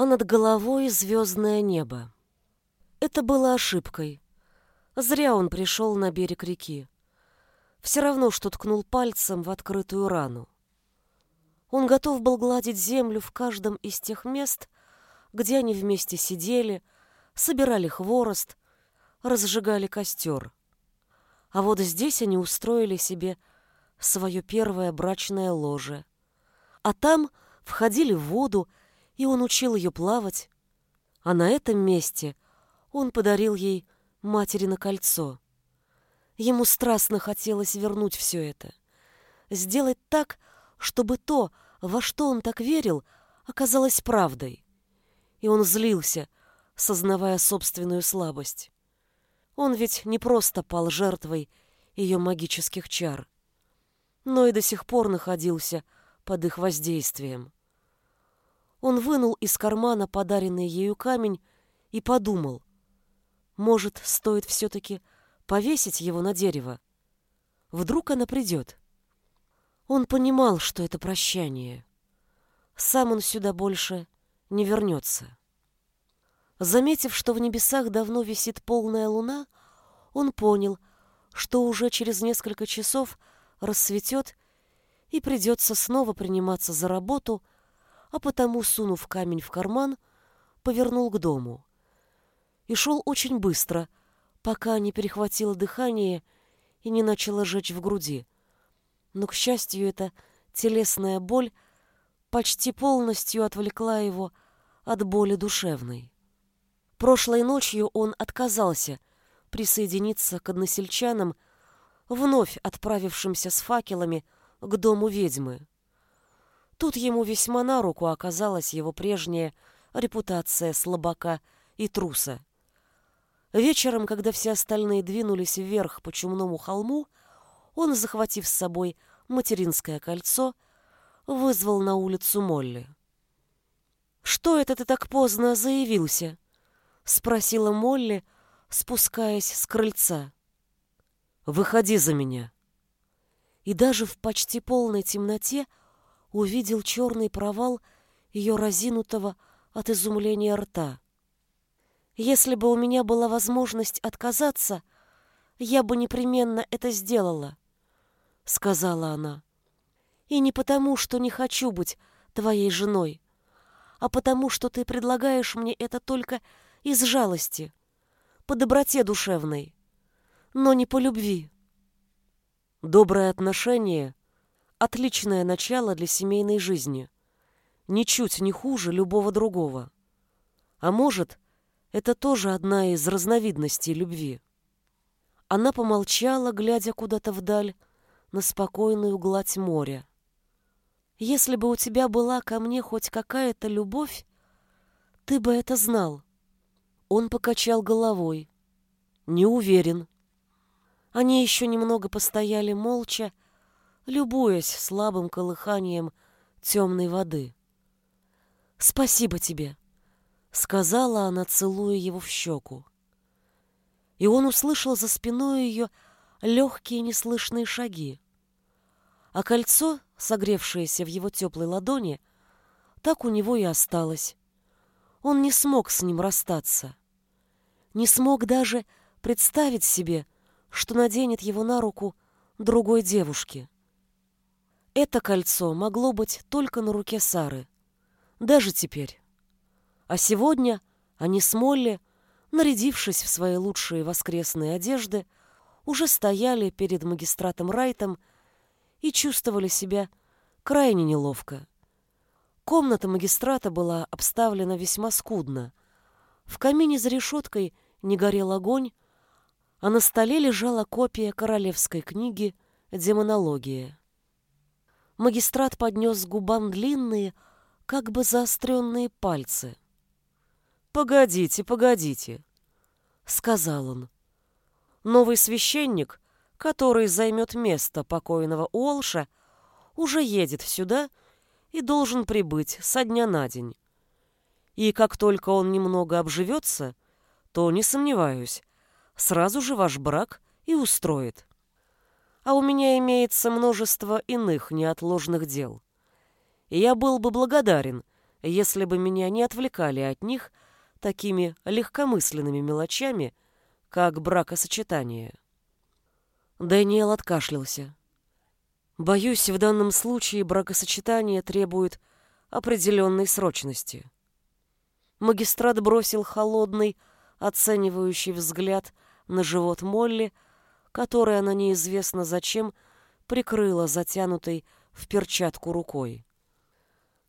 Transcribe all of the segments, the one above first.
а над головой звездное небо. Это было ошибкой. Зря он пришел на берег реки. Все равно, что ткнул пальцем в открытую рану. Он готов был гладить землю в каждом из тех мест, где они вместе сидели, собирали хворост, разжигали костер. А вот здесь они устроили себе свое первое брачное ложе. А там входили в воду, и он учил ее плавать. А на этом месте он подарил ей материно кольцо. Ему страстно хотелось вернуть все это. Сделать так, чтобы то, во что он так верил, оказалось правдой. И он злился, сознавая собственную слабость. Он ведь не просто пал жертвой ее магических чар, но и до сих пор находился под их воздействием. Он вынул из кармана подаренный ею камень и подумал, может, стоит все-таки повесить его на дерево. Вдруг она придет. Он понимал, что это прощание. Сам он сюда больше не вернется. Заметив, что в небесах давно висит полная луна, он понял, что уже через несколько часов рассветет и придется снова приниматься за работу, а потому, сунув камень в карман, повернул к дому. И шел очень быстро, пока не перехватило дыхание и не начало жечь в груди но, к счастью, эта телесная боль почти полностью отвлекла его от боли душевной. Прошлой ночью он отказался присоединиться к односельчанам, вновь отправившимся с факелами к дому ведьмы. Тут ему весьма на руку оказалась его прежняя репутация слабака и труса. Вечером, когда все остальные двинулись вверх по чумному холму, он, захватив с собой материнское кольцо, вызвал на улицу Молли. «Что это ты так поздно заявился?» — спросила Молли, спускаясь с крыльца. «Выходи за меня». И даже в почти полной темноте увидел черный провал ее разинутого от изумления рта. «Если бы у меня была возможность отказаться, я бы непременно это сделала сказала она. И не потому, что не хочу быть твоей женой, а потому, что ты предлагаешь мне это только из жалости, по доброте душевной, но не по любви. Доброе отношение — отличное начало для семейной жизни, ничуть не хуже любого другого. А может, это тоже одна из разновидностей любви. Она помолчала, глядя куда-то вдаль, на спокойную гладь моря. Если бы у тебя была ко мне хоть какая-то любовь, ты бы это знал. Он покачал головой. Не уверен. Они еще немного постояли молча, любуясь слабым колыханием темной воды. «Спасибо тебе», — сказала она, целуя его в щеку. И он услышал за спиной ее легкие неслышные шаги. А кольцо, согревшееся в его теплой ладони, так у него и осталось. Он не смог с ним расстаться. Не смог даже представить себе, что наденет его на руку другой девушки. Это кольцо могло быть только на руке Сары. Даже теперь. А сегодня они с Молли, нарядившись в свои лучшие воскресные одежды, уже стояли перед магистратом Райтом и чувствовали себя крайне неловко. Комната магистрата была обставлена весьма скудно. В камине за решеткой не горел огонь, а на столе лежала копия королевской книги «Демонология». Магистрат поднес к губам длинные, как бы заостренные пальцы. «Погодите, погодите», — сказал он. Новый священник, который займет место покойного Уолша, уже едет сюда и должен прибыть со дня на день. И как только он немного обживется, то, не сомневаюсь, сразу же ваш брак и устроит. А у меня имеется множество иных неотложных дел. И я был бы благодарен, если бы меня не отвлекали от них такими легкомысленными мелочами, как бракосочетание. Дэниел откашлялся. Боюсь, в данном случае бракосочетание требует определенной срочности. Магистрат бросил холодный, оценивающий взгляд на живот Молли, который она неизвестно зачем прикрыла затянутой в перчатку рукой.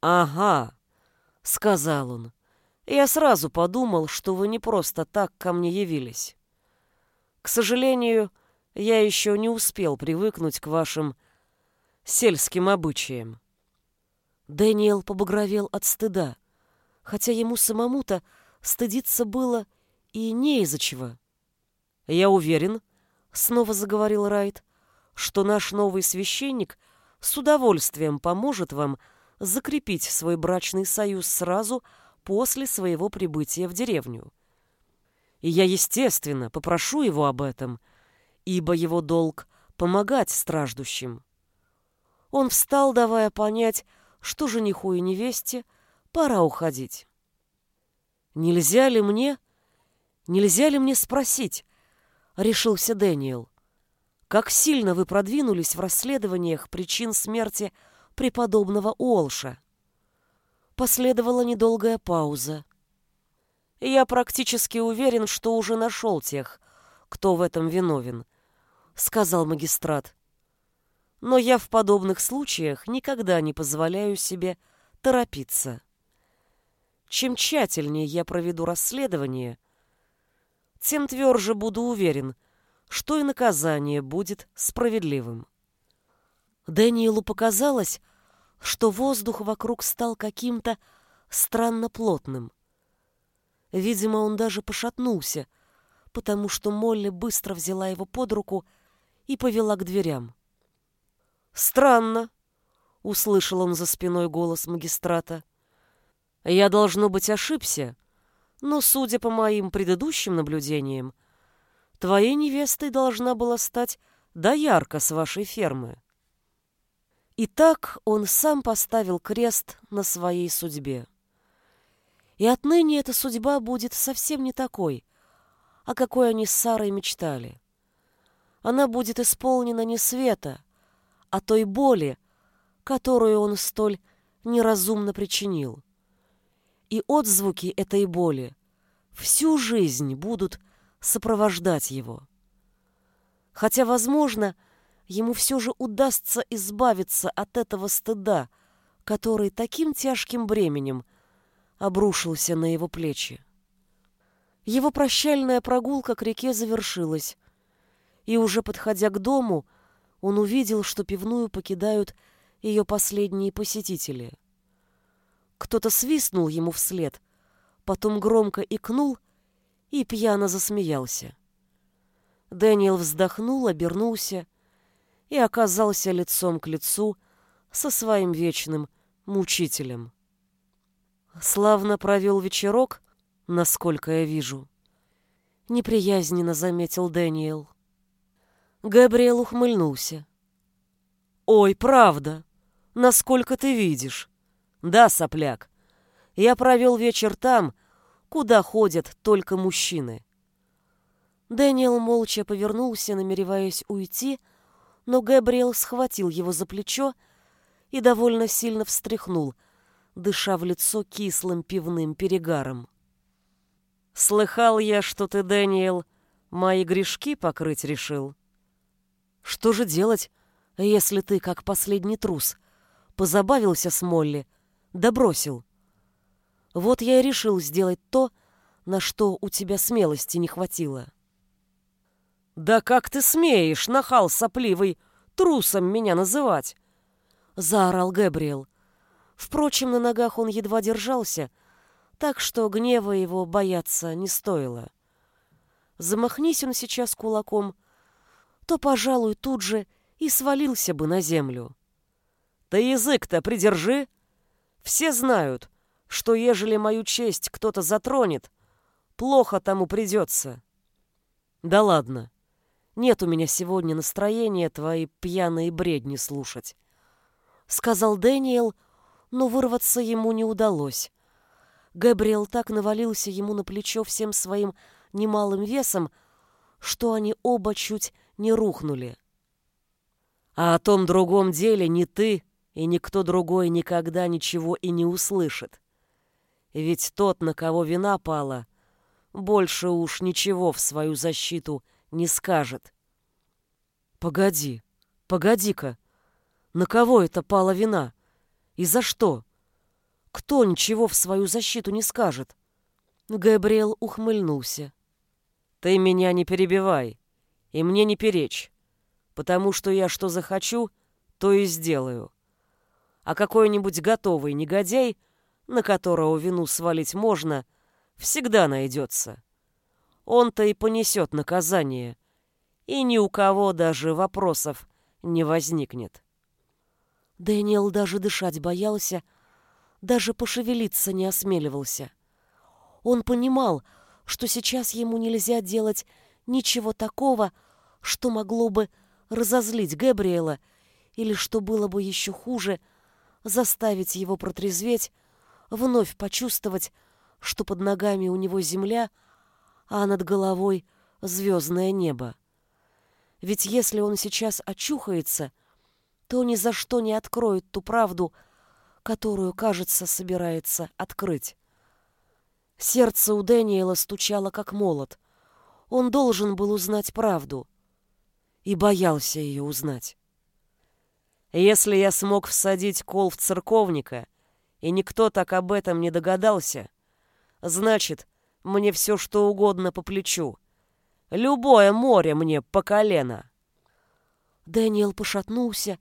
«Ага», — сказал он, — «я сразу подумал, что вы не просто так ко мне явились. К сожалению, я еще не успел привыкнуть к вашим сельским обычаям. Дэниел побагровел от стыда, хотя ему самому-то стыдиться было и не из-за чего. «Я уверен», — снова заговорил Райт, «что наш новый священник с удовольствием поможет вам закрепить свой брачный союз сразу после своего прибытия в деревню. И я, естественно, попрошу его об этом, ибо его долг — помогать страждущим. Он встал, давая понять, что жениху и невесте пора уходить. «Нельзя ли мне, нельзя ли мне спросить?» — решился Дэниел. «Как сильно вы продвинулись в расследованиях причин смерти преподобного Уолша?» Последовала недолгая пауза. «Я практически уверен, что уже нашел тех, кто в этом виновен», — сказал магистрат но я в подобных случаях никогда не позволяю себе торопиться. Чем тщательнее я проведу расследование, тем тверже буду уверен, что и наказание будет справедливым. Дэниелу показалось, что воздух вокруг стал каким-то странно плотным. Видимо, он даже пошатнулся, потому что Молли быстро взяла его под руку и повела к дверям. «Странно», — услышал он за спиной голос магистрата. «Я, должно быть, ошибся, но, судя по моим предыдущим наблюдениям, твоей невестой должна была стать доярка с вашей фермы». И так он сам поставил крест на своей судьбе. И отныне эта судьба будет совсем не такой, о какой они с Сарой мечтали. Она будет исполнена не света, о той боли, которую он столь неразумно причинил. И отзвуки этой боли всю жизнь будут сопровождать его. Хотя, возможно, ему все же удастся избавиться от этого стыда, который таким тяжким бременем обрушился на его плечи. Его прощальная прогулка к реке завершилась, и уже подходя к дому, он увидел, что пивную покидают ее последние посетители. Кто-то свистнул ему вслед, потом громко икнул и пьяно засмеялся. Дэниел вздохнул, обернулся и оказался лицом к лицу со своим вечным мучителем. Славно провел вечерок, насколько я вижу. Неприязненно заметил Дэниел. Габриэл ухмыльнулся. «Ой, правда! Насколько ты видишь? Да, сопляк, я провел вечер там, куда ходят только мужчины». Дэниел молча повернулся, намереваясь уйти, но Габриэл схватил его за плечо и довольно сильно встряхнул, дыша в лицо кислым пивным перегаром. «Слыхал я, что ты, Дэниел, мои грешки покрыть решил?» Что же делать, если ты, как последний трус, позабавился с Молли, да бросил? Вот я и решил сделать то, на что у тебя смелости не хватило. «Да как ты смеешь, нахал сопливый, трусом меня называть?» — заорал Гэбриэл. Впрочем, на ногах он едва держался, так что гнева его бояться не стоило. Замахнись он сейчас кулаком, то, пожалуй, тут же и свалился бы на землю. Ты язык-то придержи. Все знают, что ежели мою честь кто-то затронет, плохо тому придется. Да ладно, нет у меня сегодня настроения твои пьяные бредни слушать. Сказал Дэниел, но вырваться ему не удалось. Габриэл так навалился ему на плечо всем своим немалым весом, что они оба чуть не рухнули. А о том другом деле ни ты и никто другой никогда ничего и не услышит. Ведь тот, на кого вина пала, больше уж ничего в свою защиту не скажет. Погоди, погоди-ка, на кого это пала вина? И за что? Кто ничего в свою защиту не скажет? Габриэл ухмыльнулся. Ты меня не перебивай, и мне не перечь, потому что я что захочу, то и сделаю. А какой-нибудь готовый негодяй, на которого вину свалить можно, всегда найдется. Он-то и понесет наказание, и ни у кого даже вопросов не возникнет. Дэниел даже дышать боялся, даже пошевелиться не осмеливался. Он понимал, что сейчас ему нельзя делать ничего такого, что могло бы разозлить Габриэла или, что было бы еще хуже, заставить его протрезветь, вновь почувствовать, что под ногами у него земля, а над головой звездное небо. Ведь если он сейчас очухается, то ни за что не откроет ту правду, которую, кажется, собирается открыть. Сердце у Дэниела стучало как молот. Он должен был узнать правду. И боялся ее узнать. Если я смог всадить кол в церковника, и никто так об этом не догадался, значит, мне все что угодно по плечу. Любое море мне по колено. Дэниел пошатнулся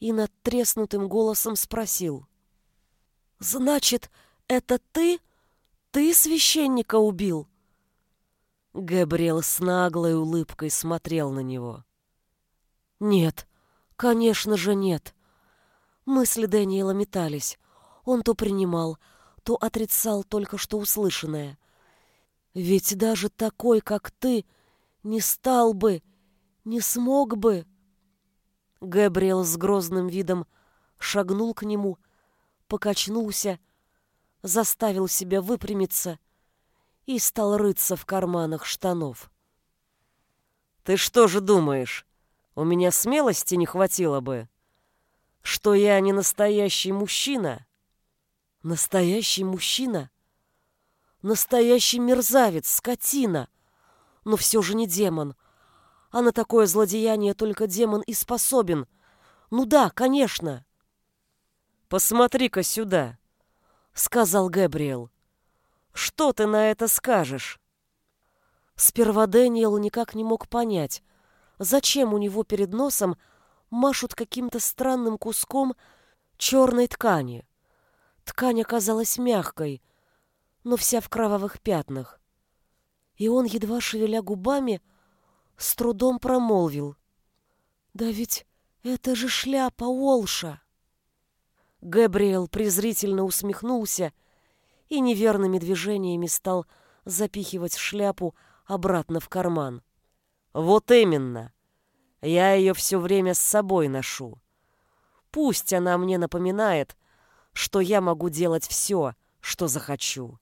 и над треснутым голосом спросил. «Значит, это ты ты священника убил?» Габриэл с наглой улыбкой смотрел на него. «Нет, конечно же нет». Мысли Дэниела метались. Он то принимал, то отрицал только что услышанное. «Ведь даже такой, как ты, не стал бы, не смог бы...» Габриэл с грозным видом шагнул к нему, покачнулся заставил себя выпрямиться и стал рыться в карманах штанов. «Ты что же думаешь, у меня смелости не хватило бы? Что я не настоящий мужчина?» «Настоящий мужчина? Настоящий мерзавец, скотина! Но все же не демон. А на такое злодеяние только демон и способен. Ну да, конечно!» «Посмотри-ка сюда!» сказал Гэбриэл. Что ты на это скажешь? Сперва Дэниел никак не мог понять, зачем у него перед носом машут каким-то странным куском черной ткани. Ткань оказалась мягкой, но вся в кровавых пятнах. И он, едва шевеля губами, с трудом промолвил. «Да ведь это же шляпа Олша!» Габриэл презрительно усмехнулся и неверными движениями стал запихивать шляпу обратно в карман. «Вот именно! Я ее все время с собой ношу. Пусть она мне напоминает, что я могу делать все, что захочу».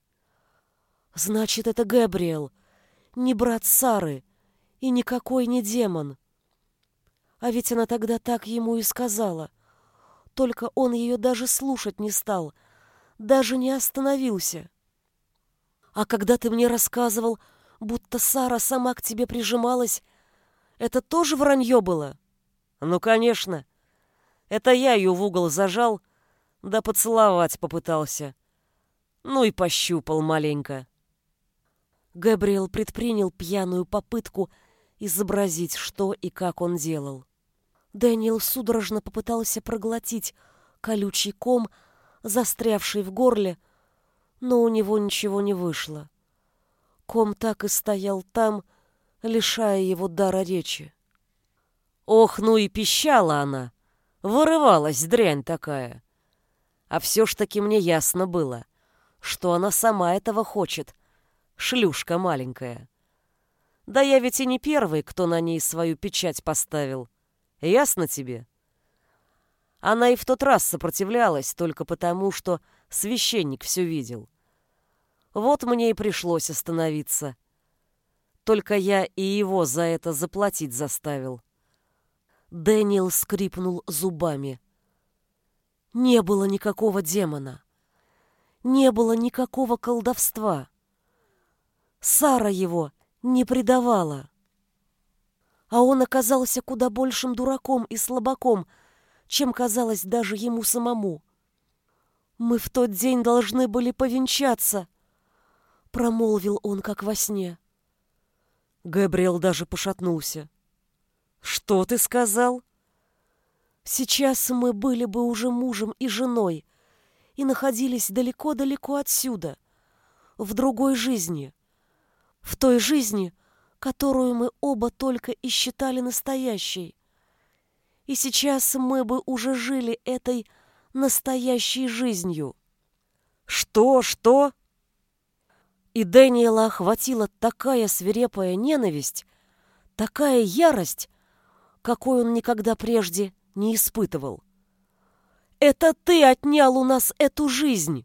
«Значит, это Габриэл, не брат Сары и никакой не демон». А ведь она тогда так ему и сказала — только он ее даже слушать не стал, даже не остановился. А когда ты мне рассказывал, будто Сара сама к тебе прижималась, это тоже вранье было? Ну, конечно. Это я ее в угол зажал, да поцеловать попытался. Ну и пощупал маленько. Габриэл предпринял пьяную попытку изобразить, что и как он делал. Дэниел судорожно попытался проглотить колючий ком, застрявший в горле, но у него ничего не вышло. Ком так и стоял там, лишая его дара речи. Ох, ну и пищала она! Вырывалась дрянь такая! А все ж таки мне ясно было, что она сама этого хочет, шлюшка маленькая. Да я ведь и не первый, кто на ней свою печать поставил. Ясно тебе? Она и в тот раз сопротивлялась только потому, что священник все видел. Вот мне и пришлось остановиться. Только я и его за это заплатить заставил. Дэниел скрипнул зубами. Не было никакого демона. Не было никакого колдовства. Сара его не предавала. А он оказался куда большим дураком и слабаком, чем казалось даже ему самому. «Мы в тот день должны были повенчаться», — промолвил он, как во сне. Габриэл даже пошатнулся. «Что ты сказал?» «Сейчас мы были бы уже мужем и женой и находились далеко-далеко отсюда, в другой жизни, в той жизни, которую мы оба только и считали настоящей. И сейчас мы бы уже жили этой настоящей жизнью». «Что, что?» И Дэниела охватила такая свирепая ненависть, такая ярость, какой он никогда прежде не испытывал. «Это ты отнял у нас эту жизнь!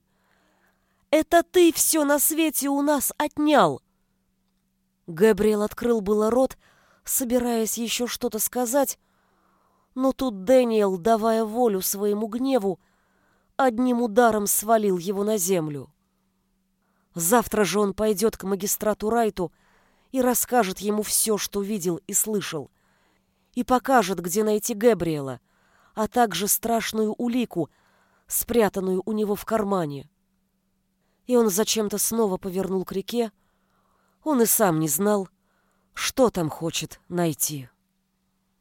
Это ты все на свете у нас отнял!» Габриэл открыл было рот, собираясь еще что-то сказать, но тут Дэниел, давая волю своему гневу, одним ударом свалил его на землю. Завтра же он пойдет к магистрату Райту и расскажет ему все, что видел и слышал, и покажет, где найти Габриэла, а также страшную улику, спрятанную у него в кармане. И он зачем-то снова повернул к реке. Он и сам не знал, что там хочет найти.